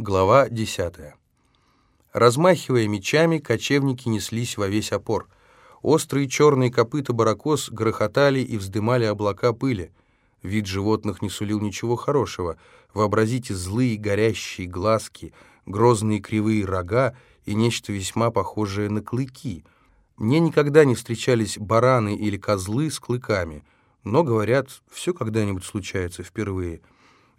Глава 10. Размахивая мечами, кочевники неслись во весь опор. Острые черные копыта баракос грохотали и вздымали облака пыли. Вид животных не сулил ничего хорошего. Вообразите злые горящие глазки, грозные кривые рога и нечто весьма похожее на клыки. Мне никогда не встречались бараны или козлы с клыками, но, говорят, все когда-нибудь случается впервые —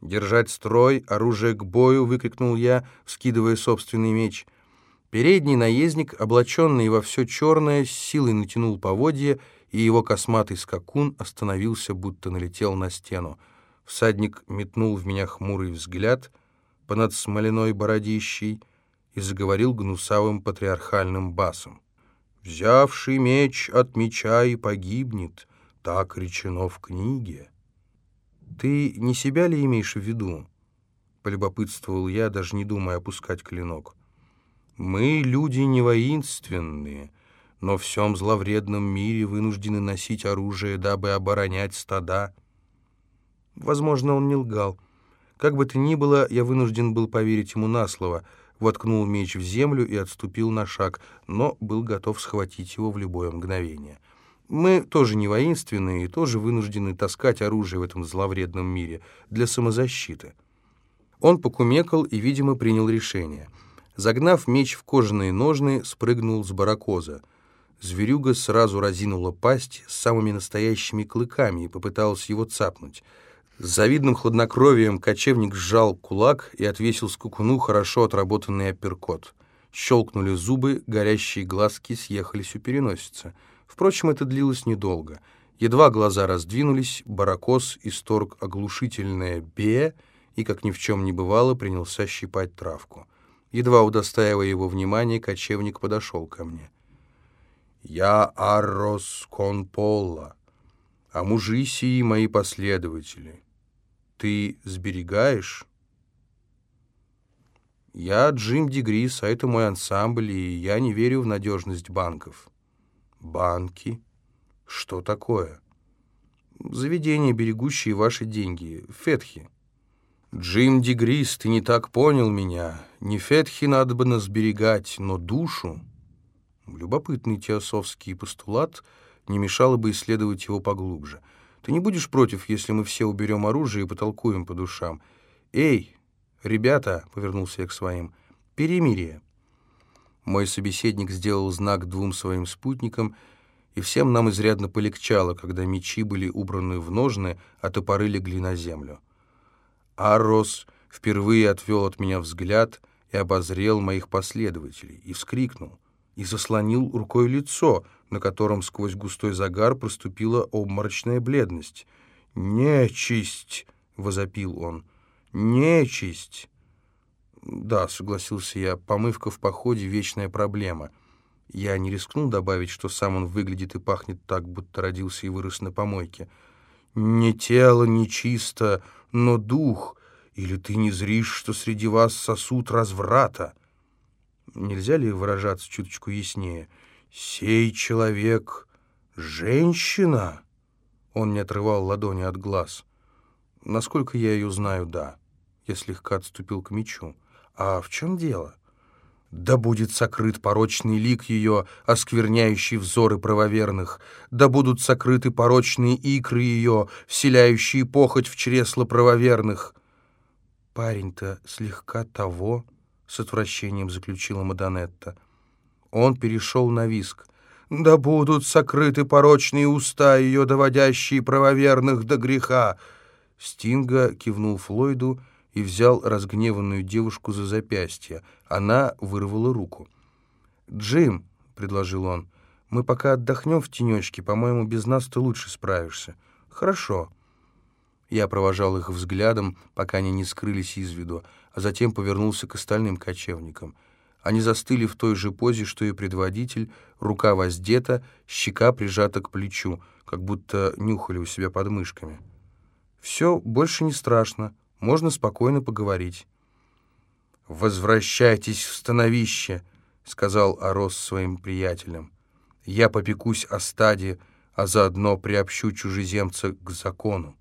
«Держать строй, оружие к бою!» — выкрикнул я, скидывая собственный меч. Передний наездник, облаченный во все черное, с силой натянул поводья, и его косматый скакун остановился, будто налетел на стену. Всадник метнул в меня хмурый взгляд понад смоляной бородищей и заговорил гнусавым патриархальным басом. «Взявший меч от меча и погибнет, так речено в книге». «Ты не себя ли имеешь в виду?» — полюбопытствовал я, даже не думая опускать клинок. «Мы люди не воинственные, но в всем зловредном мире вынуждены носить оружие, дабы оборонять стада». Возможно, он не лгал. Как бы то ни было, я вынужден был поверить ему на слово, воткнул меч в землю и отступил на шаг, но был готов схватить его в любое мгновение. Мы тоже не воинственные и тоже вынуждены таскать оружие в этом зловредном мире для самозащиты. Он покумекал и, видимо, принял решение. Загнав меч в кожаные ножны, спрыгнул с баракоза. Зверюга сразу разинула пасть с самыми настоящими клыками и попыталась его цапнуть. С завидным хладнокровием кочевник сжал кулак и отвесил скукуну хорошо отработанный апперкот. Щелкнули зубы, горящие глазки съехались у переносицы — Впрочем, это длилось недолго. Едва глаза раздвинулись, баракос исторг оглушительное «бе» и, как ни в чем не бывало, принялся щипать травку. Едва удостаивая его внимания, кочевник подошел ко мне. «Я Аррос Конпола, а мужи сии мои последователи. Ты сберегаешь?» «Я Джим Дегрис, а это мой ансамбль, и я не верю в надежность банков». Банки? Что такое? Заведения, берегущие ваши деньги. Фетхи. Джим Дегрис, ты не так понял меня. Не фетхи надо бы сберегать, но душу. Любопытный теософский постулат, не мешало бы исследовать его поглубже. Ты не будешь против, если мы все уберем оружие и потолкуем по душам? Эй, ребята, — повернулся я к своим, — перемирие. Мой собеседник сделал знак двум своим спутникам, и всем нам изрядно полегчало, когда мечи были убраны в ножны, а топоры легли на землю. Аррос впервые отвел от меня взгляд и обозрел моих последователей, и вскрикнул, и заслонил рукой лицо, на котором сквозь густой загар проступила обморочная бледность. «Нечисть!» — возопил он. «Нечисть!» «Да», — согласился я, — «помывка в походе — вечная проблема». Я не рискнул добавить, что сам он выглядит и пахнет так, будто родился и вырос на помойке. «Не тело нечисто, но дух, или ты не зришь, что среди вас сосуд разврата?» Нельзя ли выражаться чуточку яснее? «Сей человек — женщина?» Он не отрывал ладони от глаз. «Насколько я ее знаю, да». Я слегка отступил к мечу. А в чем дело? Да будет сокрыт порочный лик ее, оскверняющий взоры правоверных, да будут сокрыты порочные икры ее, вселяющие похоть в чресло правоверных. Парень-то слегка того, — с отвращением заключила Мадонетта. Он перешел на виск. «Да будут сокрыты порочные уста ее, доводящие правоверных до греха!» Стинга кивнул Флойду и взял разгневанную девушку за запястье. Она вырвала руку. «Джим», — предложил он, — «мы пока отдохнем в тенечке. По-моему, без нас ты лучше справишься». «Хорошо». Я провожал их взглядом, пока они не скрылись из виду, а затем повернулся к остальным кочевникам. Они застыли в той же позе, что и предводитель, рука воздета, щека прижата к плечу, как будто нюхали у себя под мышками. «Все, больше не страшно», можно спокойно поговорить. «Возвращайтесь в становище», — сказал Арос своим приятелям. «Я попекусь о стаде, а заодно приобщу чужеземца к закону».